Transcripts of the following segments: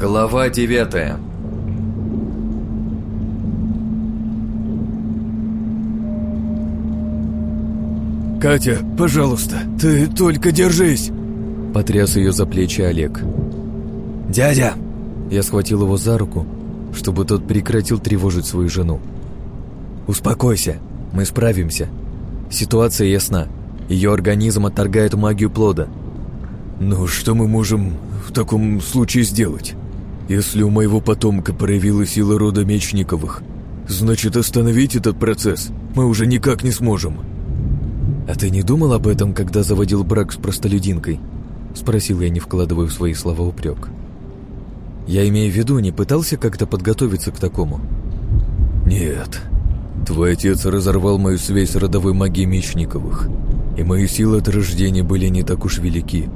Глава девятая «Катя, пожалуйста, ты только держись!» Потряс ее за плечи Олег. «Дядя!» Я схватил его за руку, чтобы тот прекратил тревожить свою жену. «Успокойся, мы справимся. Ситуация ясна. Ее организм отторгает магию плода. «Ну, что мы можем в таком случае сделать? Если у моего потомка проявилась сила рода Мечниковых, значит, остановить этот процесс мы уже никак не сможем». «А ты не думал об этом, когда заводил брак с простолюдинкой?» Спросил я, не вкладывая в свои слова упрек. «Я имею в виду, не пытался как-то подготовиться к такому?» «Нет. Твой отец разорвал мою связь с родовой магией Мечниковых, и мои силы от рождения были не так уж велики.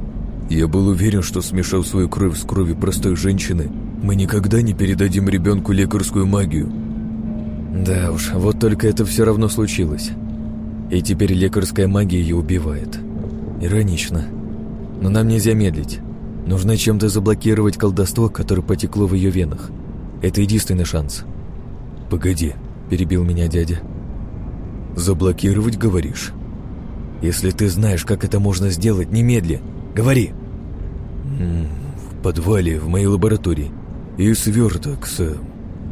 Я был уверен, что смешав свою кровь с кровью простой женщины, мы никогда не передадим ребенку лекарскую магию». «Да уж, вот только это все равно случилось». И теперь лекарская магия ее убивает. Иронично. Но нам нельзя медлить. Нужно чем-то заблокировать колдовство, которое потекло в ее венах. Это единственный шанс. «Погоди», — перебил меня дядя. «Заблокировать, говоришь?» «Если ты знаешь, как это можно сделать, немедли. Говори!» «В подвале, в моей лаборатории. И сверток с...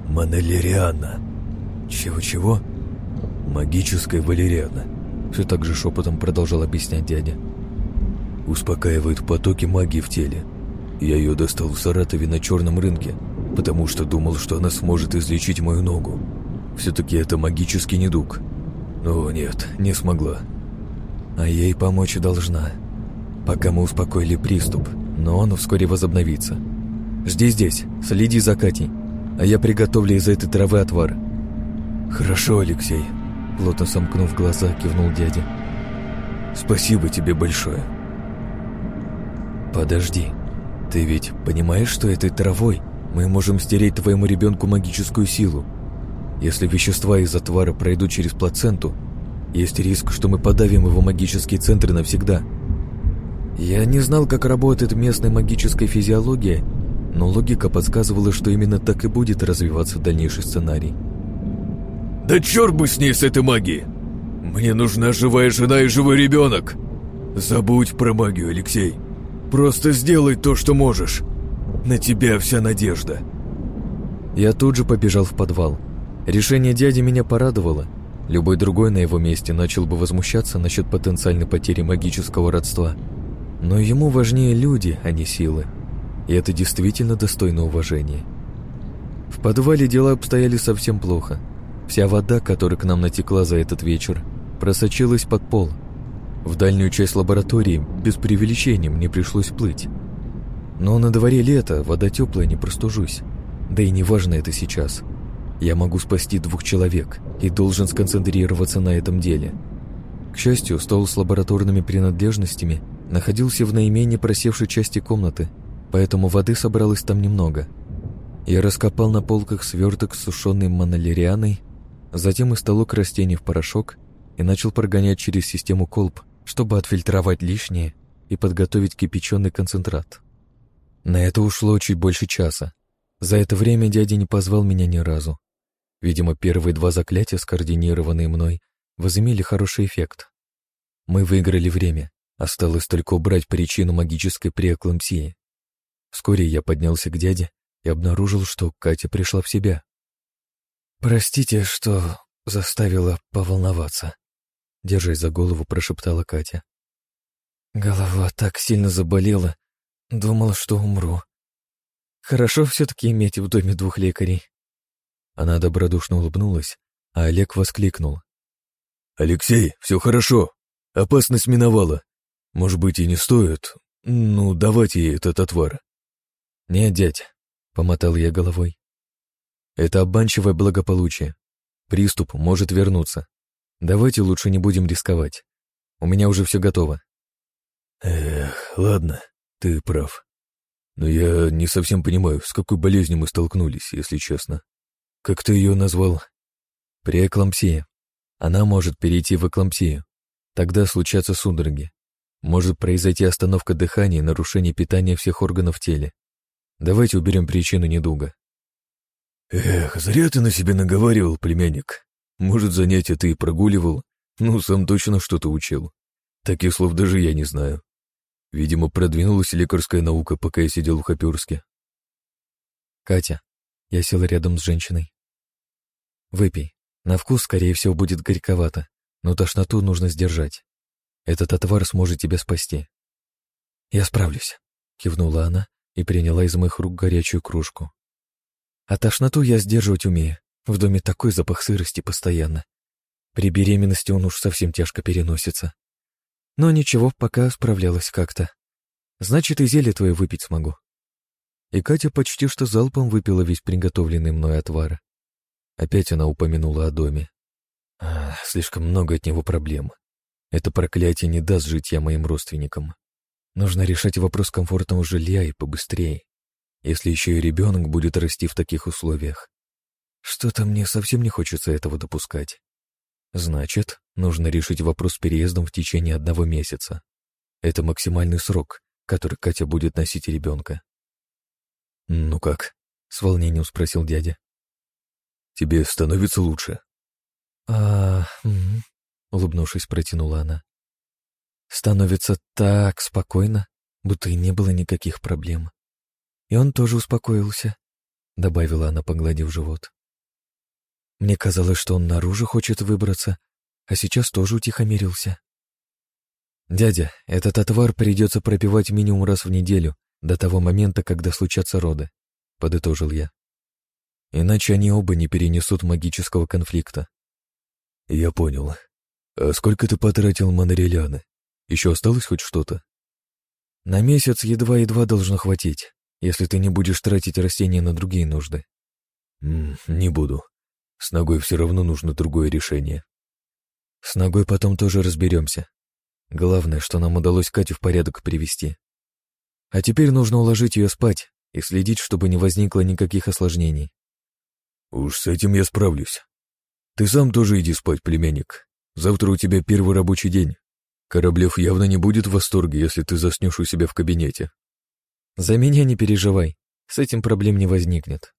Манелериана». «Чего-чего?» «Магическая валериана», — все так же шепотом продолжал объяснять дядя. «Успокаивает потоки магии в теле. Я ее достал в Саратове на черном рынке, потому что думал, что она сможет излечить мою ногу. Все-таки это магический недуг. Но нет, не смогла. А ей помочь должна. Пока мы успокоили приступ, но он вскоре возобновится. Жди здесь, следи за Катей, а я приготовлю из этой травы отвар. Хорошо, Алексей, Плотно сомкнув глаза, кивнул дядя. «Спасибо тебе большое». «Подожди. Ты ведь понимаешь, что этой травой мы можем стереть твоему ребенку магическую силу? Если вещества из отвара пройдут через плаценту, есть риск, что мы подавим его магические центры навсегда. Я не знал, как работает местная магическая физиология, но логика подсказывала, что именно так и будет развиваться дальнейший сценарий. Да черт бы с ней, с этой магией! Мне нужна живая жена и живой ребенок! Забудь про магию, Алексей. Просто сделай то, что можешь. На тебя вся надежда. Я тут же побежал в подвал. Решение дяди меня порадовало. Любой другой на его месте начал бы возмущаться насчет потенциальной потери магического родства. Но ему важнее люди, а не силы. И это действительно достойно уважения. В подвале дела обстояли совсем плохо. Вся вода, которая к нам натекла за этот вечер, просочилась под пол. В дальнюю часть лаборатории без преувеличения мне пришлось плыть. Но на дворе лето, вода теплая, не простужусь. Да и не важно это сейчас. Я могу спасти двух человек и должен сконцентрироваться на этом деле. К счастью, стол с лабораторными принадлежностями находился в наименее просевшей части комнаты, поэтому воды собралось там немного. Я раскопал на полках сверток с сушеной монолерианой Затем истолок растений в порошок и начал прогонять через систему колб, чтобы отфильтровать лишнее и подготовить кипяченый концентрат. На это ушло чуть больше часа. За это время дядя не позвал меня ни разу. Видимо, первые два заклятия, скоординированные мной, возымели хороший эффект. Мы выиграли время, осталось только убрать причину магической преэклампсии. Вскоре я поднялся к дяде и обнаружил, что Катя пришла в себя. «Простите, что заставила поволноваться», — держась за голову, прошептала Катя. «Голова так сильно заболела, думал, что умру. Хорошо все-таки иметь в доме двух лекарей». Она добродушно улыбнулась, а Олег воскликнул. «Алексей, все хорошо. Опасность миновала. Может быть, и не стоит, ну, давать ей этот отвар». «Нет, дядь», — помотал я головой. Это обманчивое благополучие. Приступ может вернуться. Давайте лучше не будем рисковать. У меня уже все готово. Эх, ладно, ты прав. Но я не совсем понимаю, с какой болезнью мы столкнулись, если честно. Как ты ее назвал? Преэклампсия. Она может перейти в эклампсию. Тогда случатся судороги. Может произойти остановка дыхания и нарушение питания всех органов в теле. Давайте уберем причину недуга. Эх, зря ты на себя наговаривал, племянник. Может, занятия ты и прогуливал, ну, сам точно что-то учил. Таких слов даже я не знаю. Видимо, продвинулась лекарская наука, пока я сидел в Хоперске. Катя, я села рядом с женщиной. Выпей. На вкус, скорее всего, будет горьковато, но тошноту нужно сдержать. Этот отвар сможет тебя спасти. Я справлюсь, кивнула она и приняла из моих рук горячую кружку. А тошноту я сдерживать умею. В доме такой запах сырости постоянно. При беременности он уж совсем тяжко переносится. Но ничего, пока справлялась как-то. Значит, и зелье твое выпить смогу. И Катя почти что залпом выпила весь приготовленный мной отвар. Опять она упомянула о доме. А, слишком много от него проблем. Это проклятие не даст жить я моим родственникам. Нужно решать вопрос комфортного жилья и побыстрее, если еще и ребенок будет расти в таких условиях. Что-то мне совсем не хочется этого допускать. Значит, нужно решить вопрос с переездом в течение одного месяца. Это максимальный срок, который Катя будет носить ребенка. «Ну как?» — с волнением спросил дядя. «Тебе становится лучше?» «А...» — улыбнувшись, протянула она. «Становится так спокойно, будто и не было никаких проблем. И он тоже успокоился», — добавила она, погладив живот. «Мне казалось, что он наружу хочет выбраться, а сейчас тоже утихомирился». «Дядя, этот отвар придется пропивать минимум раз в неделю, до того момента, когда случатся роды», — подытожил я. «Иначе они оба не перенесут магического конфликта». «Я понял. А сколько ты потратил монореляны? Еще осталось хоть что-то?» «На месяц едва-едва должно хватить, если ты не будешь тратить растения на другие нужды». М «Не буду. С ногой все равно нужно другое решение». «С ногой потом тоже разберемся. Главное, что нам удалось Катю в порядок привести. А теперь нужно уложить ее спать и следить, чтобы не возникло никаких осложнений. Уж с этим я справлюсь. Ты сам тоже иди спать, племянник. Завтра у тебя первый рабочий день. Кораблев явно не будет в восторге, если ты заснешь у себя в кабинете. За меня не переживай, с этим проблем не возникнет.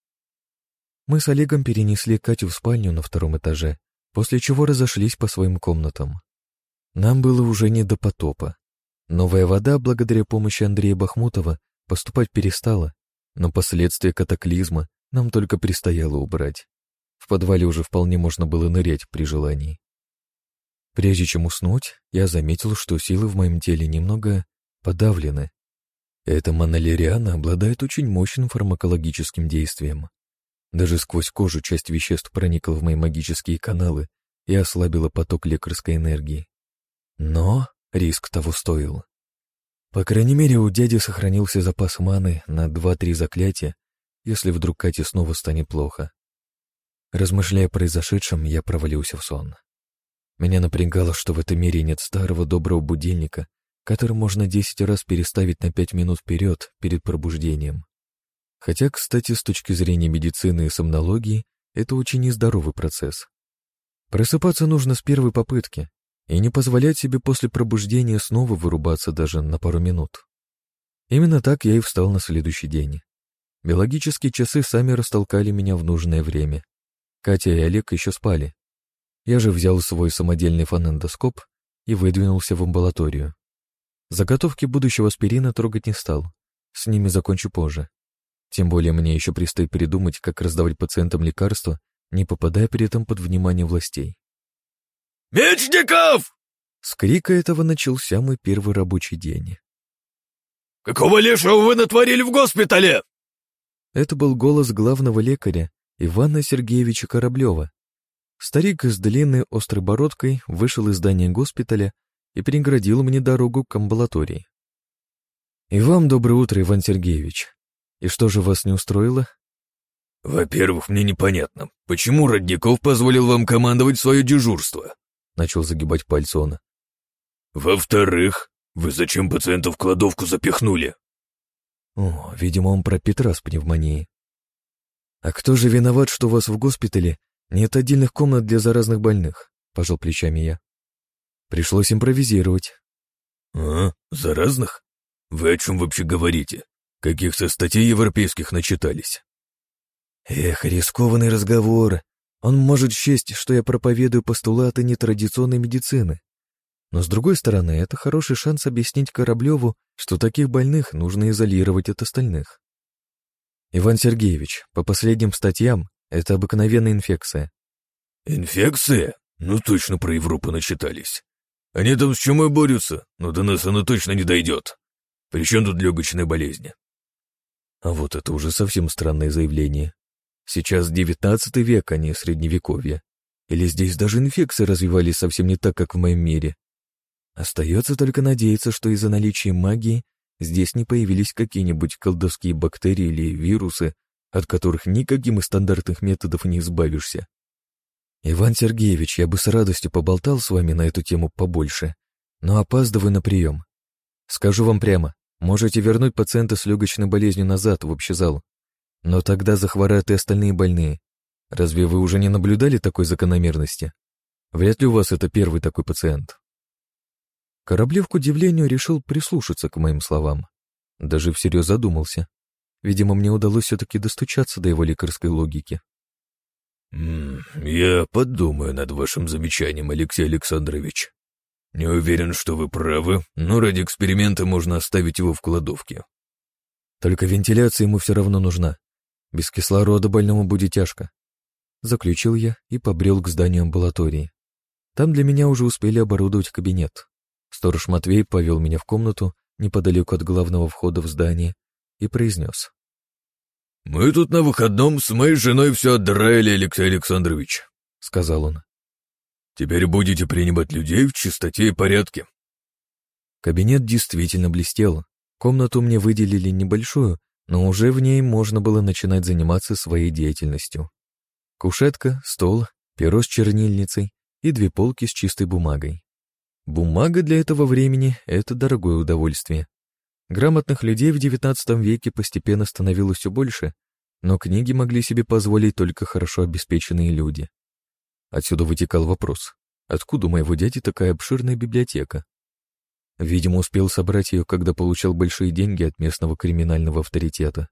Мы с Олегом перенесли Катю в спальню на втором этаже, после чего разошлись по своим комнатам. Нам было уже не до потопа. Новая вода, благодаря помощи Андрея Бахмутова, поступать перестала, но последствия катаклизма нам только предстояло убрать. В подвале уже вполне можно было нырять при желании. Прежде чем уснуть, я заметил, что силы в моем теле немного подавлены. Эта монолериана обладает очень мощным фармакологическим действием. Даже сквозь кожу часть веществ проникла в мои магические каналы и ослабила поток лекарской энергии. Но Риск того стоил. По крайней мере, у дяди сохранился запас маны на два-три заклятия, если вдруг Кате снова станет плохо. Размышляя о произошедшем, я провалился в сон. Меня напрягало, что в этом мире нет старого доброго будильника, который можно десять раз переставить на пять минут вперед перед пробуждением. Хотя, кстати, с точки зрения медицины и сомнологии, это очень нездоровый процесс. Просыпаться нужно с первой попытки, и не позволять себе после пробуждения снова вырубаться даже на пару минут. Именно так я и встал на следующий день. Биологические часы сами растолкали меня в нужное время. Катя и Олег еще спали. Я же взял свой самодельный фонендоскоп и выдвинулся в амбулаторию. Заготовки будущего аспирина трогать не стал. С ними закончу позже. Тем более мне еще предстоит придумать, как раздавать пациентам лекарства, не попадая при этом под внимание властей. «Мечников!» С крика этого начался мой первый рабочий день. «Какого лешего вы натворили в госпитале?» Это был голос главного лекаря Ивана Сергеевича Кораблева. Старик с длинной острой бородкой вышел из здания госпиталя и переградил мне дорогу к амбулатории. «И вам доброе утро, Иван Сергеевич. И что же вас не устроило?» «Во-первых, мне непонятно, почему Родников позволил вам командовать свое дежурство?» — начал загибать пальцы он. «Во-вторых, вы зачем пациента в кладовку запихнули?» «О, видимо, он про Петра с пневмонией. А кто же виноват, что у вас в госпитале нет отдельных комнат для заразных больных?» — пожал плечами я. «Пришлось импровизировать». «А, заразных? Вы о чем вообще говорите? Каких-то статей европейских начитались. Эх, рискованный разговор. Он может счесть, что я проповедую постулаты нетрадиционной медицины. Но с другой стороны, это хороший шанс объяснить Кораблеву, что таких больных нужно изолировать от остальных. Иван Сергеевич, по последним статьям, это обыкновенная инфекция. Инфекция? Ну точно про Европу начитались. Они там с чумой борются, но до нас она точно не дойдет. Причем тут легочные болезни? А вот это уже совсем странное заявление. Сейчас девятнадцатый век, а не средневековье. Или здесь даже инфекции развивались совсем не так, как в моем мире. Остается только надеяться, что из-за наличия магии здесь не появились какие-нибудь колдовские бактерии или вирусы, от которых никаким из стандартных методов не избавишься. Иван Сергеевич, я бы с радостью поболтал с вами на эту тему побольше, но опаздываю на прием. Скажу вам прямо, можете вернуть пациента с легочной болезнью назад в общий зал, но тогда захворают и остальные больные. Разве вы уже не наблюдали такой закономерности? Вряд ли у вас это первый такой пациент. Кораблев, к удивлению, решил прислушаться к моим словам. Даже всерьез задумался. Видимо, мне удалось все-таки достучаться до его лекарской логики. «Я подумаю над вашим замечанием, Алексей Александрович. Не уверен, что вы правы, но ради эксперимента можно оставить его в кладовке». «Только вентиляция ему все равно нужна. Без кислорода больному будет тяжко». Заключил я и побрел к зданию амбулатории. Там для меня уже успели оборудовать кабинет. Сторож Матвей повел меня в комнату неподалеку от главного входа в здание и произнес. «Мы тут на выходном с моей женой все отдраили, Алексей Александрович», — сказал он. «Теперь будете принимать людей в чистоте и порядке». Кабинет действительно блестел. Комнату мне выделили небольшую, но уже в ней можно было начинать заниматься своей деятельностью. Кушетка, стол, перо с чернильницей и две полки с чистой бумагой. Бумага для этого времени — это дорогое удовольствие. Грамотных людей в XIX веке постепенно становилось все больше, но книги могли себе позволить только хорошо обеспеченные люди. Отсюда вытекал вопрос, откуда у моего дяди такая обширная библиотека? Видимо, успел собрать ее, когда получал большие деньги от местного криминального авторитета.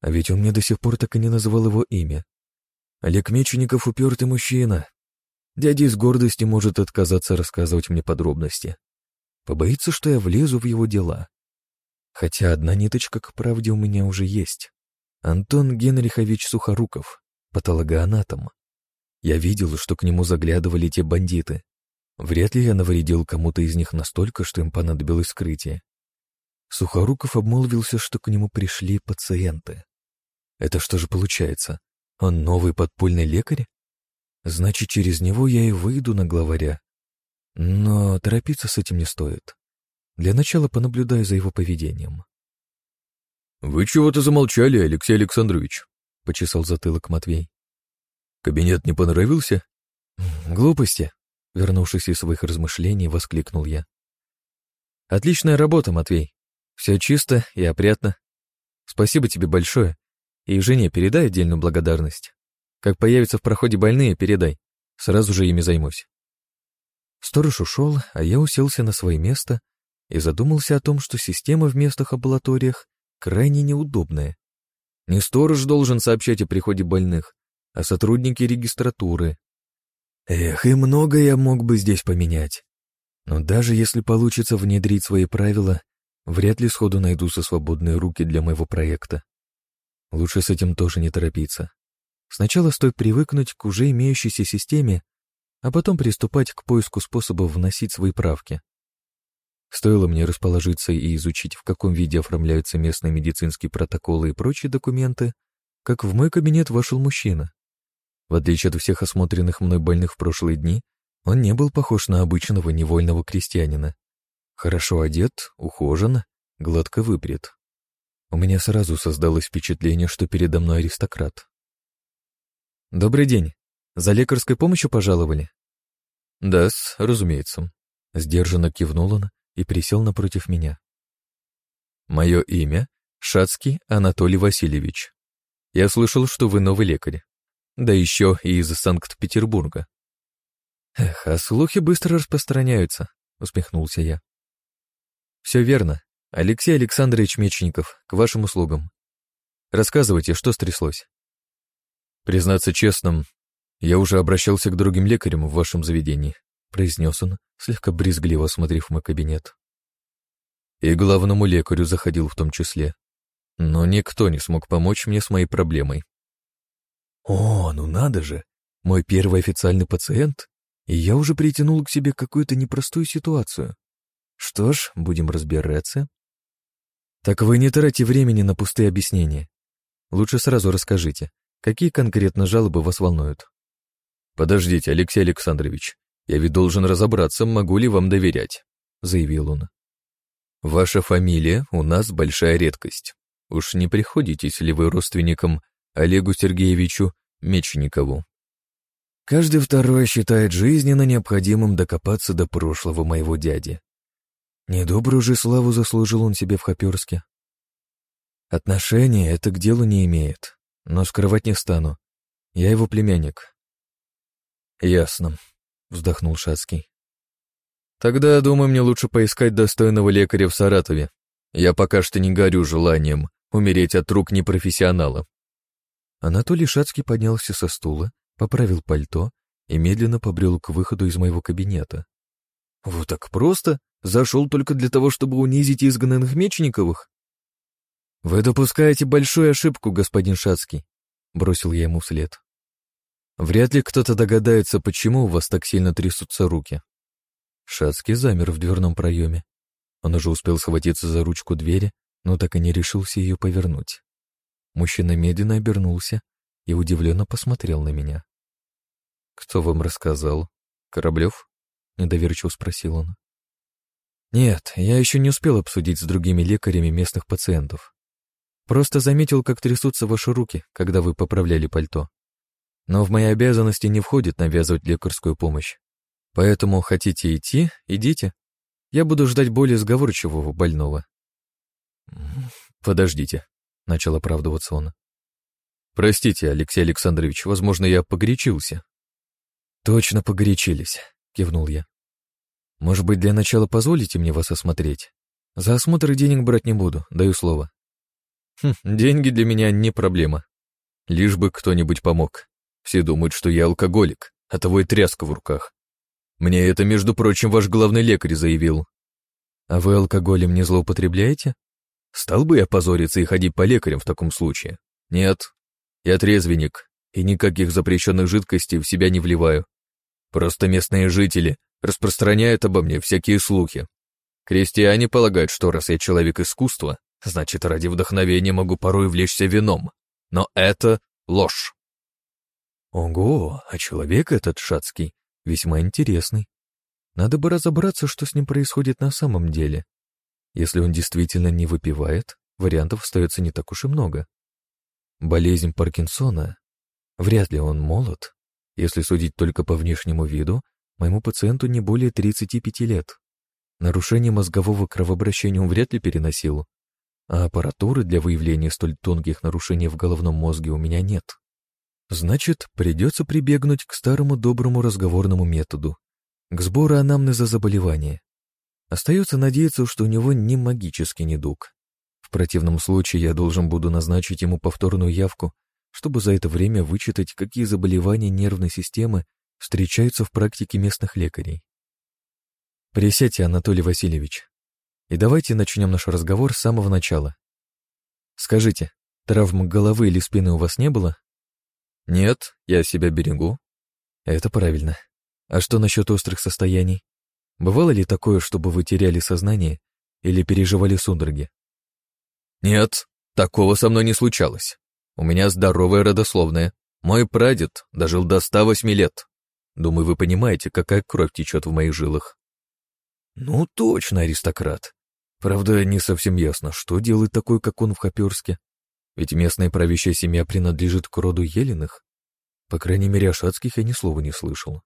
А ведь он мне до сих пор так и не называл его имя. Олег Мечеников упертый мужчина, Дядя из гордости может отказаться рассказывать мне подробности. Побоится, что я влезу в его дела. Хотя одна ниточка к правде у меня уже есть. Антон Генрихович Сухоруков, патологоанатом. Я видел, что к нему заглядывали те бандиты. Вряд ли я навредил кому-то из них настолько, что им понадобилось скрытие. Сухоруков обмолвился, что к нему пришли пациенты. Это что же получается? Он новый подпольный лекарь? Значит, через него я и выйду на главаря. Но торопиться с этим не стоит. Для начала понаблюдаю за его поведением. «Вы чего-то замолчали, Алексей Александрович», — почесал затылок Матвей. «Кабинет не понравился?» «Глупости», — вернувшись из своих размышлений, воскликнул я. «Отличная работа, Матвей. Все чисто и опрятно. Спасибо тебе большое. И жене передай отдельную благодарность. Как появятся в проходе больные, передай. Сразу же ими займусь. Сторож ушел, а я уселся на свое место и задумался о том, что система в местных амбулаториях крайне неудобная. Не сторож должен сообщать о приходе больных, а сотрудники регистратуры. Эх, и много я мог бы здесь поменять. Но даже если получится внедрить свои правила, вряд ли сходу найдутся свободные руки для моего проекта. Лучше с этим тоже не торопиться. Сначала стоит привыкнуть к уже имеющейся системе, а потом приступать к поиску способов вносить свои правки. Стоило мне расположиться и изучить, в каком виде оформляются местные медицинские протоколы и прочие документы, как в мой кабинет вошел мужчина. В отличие от всех осмотренных мной больных в прошлые дни, он не был похож на обычного невольного крестьянина. Хорошо одет, ухожен, гладко выпрет. У меня сразу создалось впечатление, что передо мной аристократ. «Добрый день. За лекарской помощью пожаловали?» «Да-с, разумеется», — сдержанно кивнул он и присел напротив меня. «Мое имя — Шацкий Анатолий Васильевич. Я слышал, что вы новый лекарь. Да еще и из Санкт-Петербурга». «Эх, а слухи быстро распространяются», — усмехнулся я. «Все верно. Алексей Александрович Мечников, к вашим услугам. Рассказывайте, что стряслось. Признаться честным, я уже обращался к другим лекарям в вашем заведении, произнес он, слегка брезгливо осмотрев мой кабинет. И главному лекарю заходил в том числе. Но никто не смог помочь мне с моей проблемой. О, ну надо же! Мой первый официальный пациент, и я уже притянул к себе какую-то непростую ситуацию. Что ж, будем разбираться. Так вы не тратите времени на пустые объяснения. Лучше сразу расскажите, какие конкретно жалобы вас волнуют. Подождите, Алексей Александрович, я ведь должен разобраться, могу ли вам доверять, заявил он. Ваша фамилия у нас большая редкость. Уж не приходитесь ли вы родственником Олегу Сергеевичу Мечникову? Каждый второй считает жизненно необходимым докопаться до прошлого моего дяди. Недобрую же славу заслужил он себе в Хоперске. Отношения это к делу не имеет, но скрывать не стану. Я его племянник. Ясно, вздохнул Шацкий. Тогда, думаю, мне лучше поискать достойного лекаря в Саратове. Я пока что не горю желанием умереть от рук непрофессионала. Анатолий Шацкий поднялся со стула, поправил пальто и медленно побрел к выходу из моего кабинета. Вот так просто? Зашел только для того, чтобы унизить изгнанных Мечниковых? Вы допускаете большую ошибку, господин Шацкий, бросил я ему вслед. Вряд ли кто-то догадается, почему у вас так сильно трясутся руки. Шацкий замер в дверном проеме. Он уже успел схватиться за ручку двери, но так и не решился ее повернуть. Мужчина медленно обернулся и удивленно посмотрел на меня. «Кто вам рассказал? Кораблев?» — недоверчиво спросил он. «Нет, я еще не успел обсудить с другими лекарями местных пациентов. Просто заметил, как трясутся ваши руки, когда вы поправляли пальто. Но в мои обязанности не входит навязывать лекарскую помощь. Поэтому хотите идти — идите. Я буду ждать более сговорчивого больного». «Подождите», — начал оправдываться он. «Простите, Алексей Александрович, возможно, я погорячился». «Точно погорячились», — кивнул я. «Может быть, для начала позволите мне вас осмотреть? За осмотр денег брать не буду, даю слово». «Хм, деньги для меня не проблема. Лишь бы кто-нибудь помог. Все думают, что я алкоголик, а того и тряска в руках. Мне это, между прочим, ваш главный лекарь заявил. А вы алкоголем не злоупотребляете? Стал бы я позориться и ходить по лекарям в таком случае? Нет. Я трезвенник, и никаких запрещенных жидкостей в себя не вливаю. Просто местные жители распространяют обо мне всякие слухи. Крестьяне полагают, что раз я человек искусства, значит, ради вдохновения могу порой влечься вином. Но это ложь. Ого, а человек этот шацкий весьма интересный. Надо бы разобраться, что с ним происходит на самом деле. Если он действительно не выпивает, вариантов остается не так уж и много. Болезнь Паркинсона? Вряд ли он молод. Если судить только по внешнему виду, моему пациенту не более 35 лет. Нарушение мозгового кровообращения он вряд ли переносил, а аппаратуры для выявления столь тонких нарушений в головном мозге у меня нет. Значит, придется прибегнуть к старому доброму разговорному методу, к сбору анамнеза заболевания. Остается надеяться, что у него не магический недуг. В противном случае я должен буду назначить ему повторную явку, чтобы за это время вычитать, какие заболевания нервной системы встречаются в практике местных лекарей. Присядьте, Анатолий Васильевич, и давайте начнем наш разговор с самого начала. Скажите, травм головы или спины у вас не было? Нет, я себя берегу. Это правильно. А что насчет острых состояний? Бывало ли такое, чтобы вы теряли сознание или переживали судороги? Нет, такого со мной не случалось. У меня здоровая родословная. Мой прадед дожил до 108 лет. Думаю, вы понимаете, какая кровь течет в моих жилах. Ну, точно аристократ. Правда, не совсем ясно, что делает такой, как он в Хоперске. Ведь местная правящая семья принадлежит к роду Елиных. По крайней мере, о Шацких я ни слова не слышал.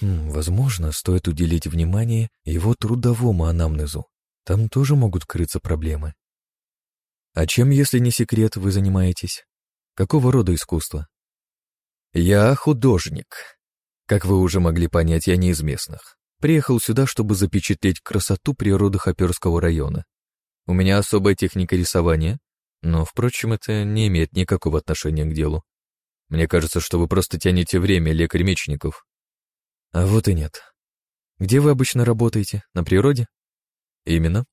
Хм, возможно, стоит уделить внимание его трудовому анамнезу. Там тоже могут крыться проблемы. А чем, если не секрет, вы занимаетесь? Какого рода искусство? Я художник. Как вы уже могли понять, я не из местных. Приехал сюда, чтобы запечатлеть красоту природы Хоперского района. У меня особая техника рисования, но, впрочем, это не имеет никакого отношения к делу. Мне кажется, что вы просто тянете время, лекарь Мечников. А вот и нет. Где вы обычно работаете? На природе? Именно.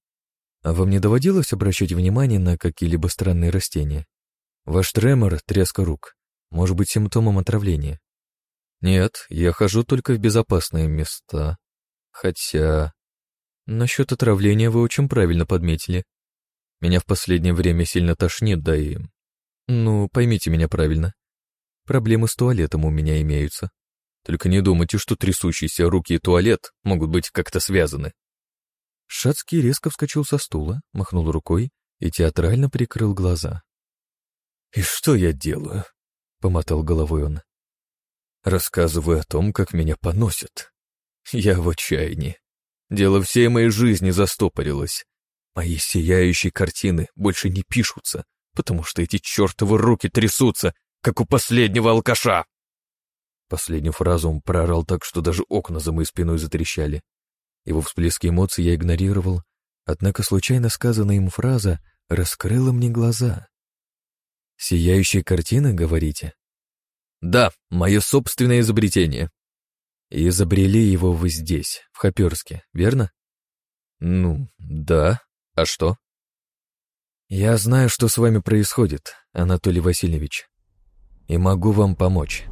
А вам не доводилось обращать внимание на какие-либо странные растения? Ваш тремор, тряска рук, может быть симптомом отравления. Нет, я хожу только в безопасные места. Хотя... Насчет отравления вы очень правильно подметили. Меня в последнее время сильно тошнит, да и... Ну, поймите меня правильно. Проблемы с туалетом у меня имеются. Только не думайте, что трясущиеся руки и туалет могут быть как-то связаны. Шацкий резко вскочил со стула, махнул рукой и театрально прикрыл глаза. «И что я делаю?» — помотал головой он. «Рассказываю о том, как меня поносят. Я в отчаянии. Дело всей моей жизни застопорилось. Мои сияющие картины больше не пишутся, потому что эти чертовы руки трясутся, как у последнего алкаша!» Последнюю фразу он проорал так, что даже окна за моей спиной затрещали. Его всплески эмоций я игнорировал, однако случайно сказанная им фраза раскрыла мне глаза. «Сияющие картины, говорите?» «Да, мое собственное изобретение». И изобрели его вы здесь, в Хоперске, верно? «Ну, да. А что?» «Я знаю, что с вами происходит, Анатолий Васильевич, и могу вам помочь».